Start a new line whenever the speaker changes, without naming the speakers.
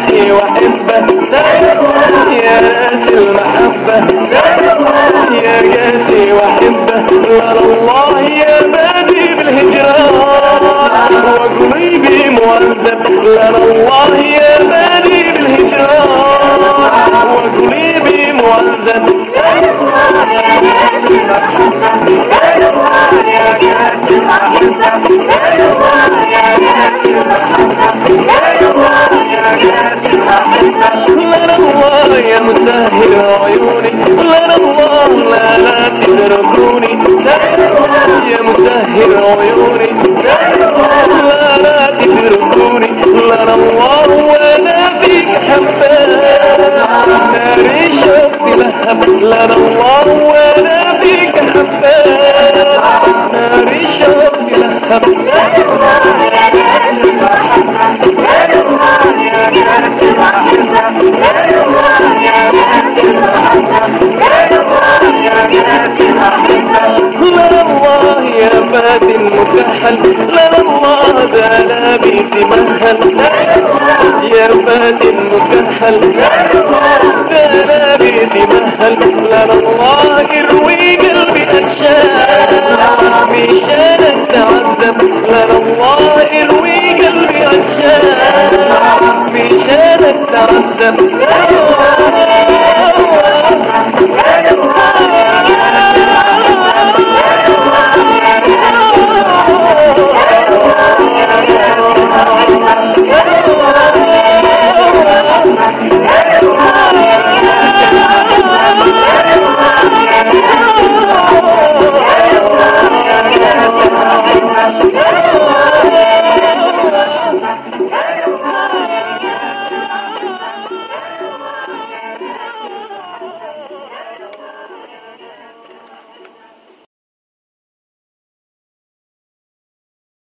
ناسي وأحبه. ناسي ومحبه يا قاسي وأحبه. نار يا بادي بالهجران وقلبي مؤذب نار يا بادي بالهجران وقلبي مؤذب يا قاسي المحبه مسهل عيوني لنا الله لا لا تتركوني يا مسهل عيوني لا لا تتركوني لنا الله وأنا فيك حبان ناري شوق لهب لنا الله وأنا فيك حبان ناري شوق لهب لا الله يا فات المكحل لا الله ذا لا بيتمهل يا فات المكحل ذا لا بيتمهل لا الله قلبي انشان مشان تعذب لا الله قلبي dum dum dum